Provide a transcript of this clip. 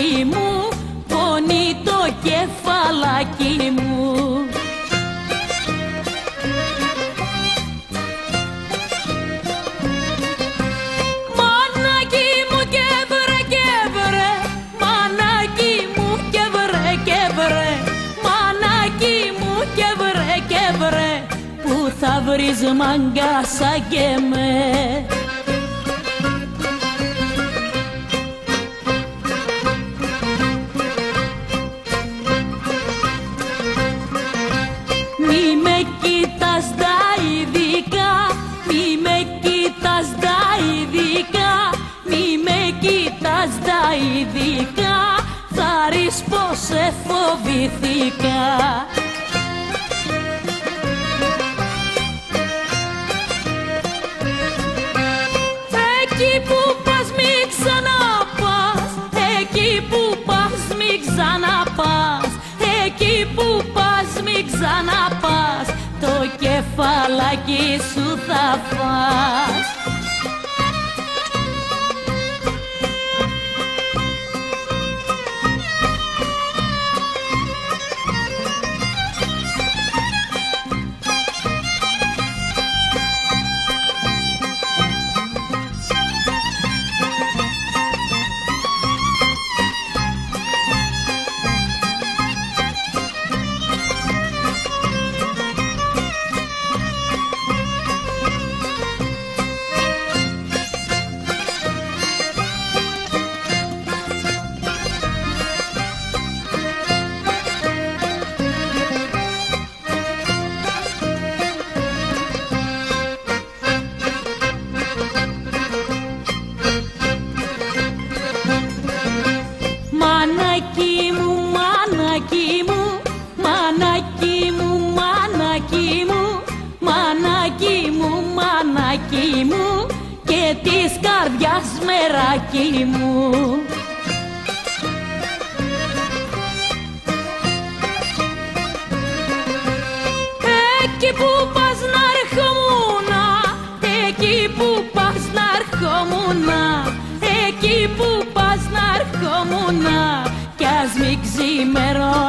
ψυχή μου πονεί το κεφαλάκι μου. Μανάκι μου και βρε Μανάκι μου και βρε Μανάκι μου και βρε Που θα βρεις μαγκάσα και με κοίτας τα ειδικά, μη με κοίτας τα ειδικά, μη με κοίτας τα ειδικά, θα ρεις πως σε φοβηθήκα. Κεφαλάκι σου θα φας. Μανάκι μου, μανάκι μου, μανάκι μου, μανάκι μου, μανάκι μου, μανάκι μου και της καρδιάς μεράκι μου. Εκεί που ημέρα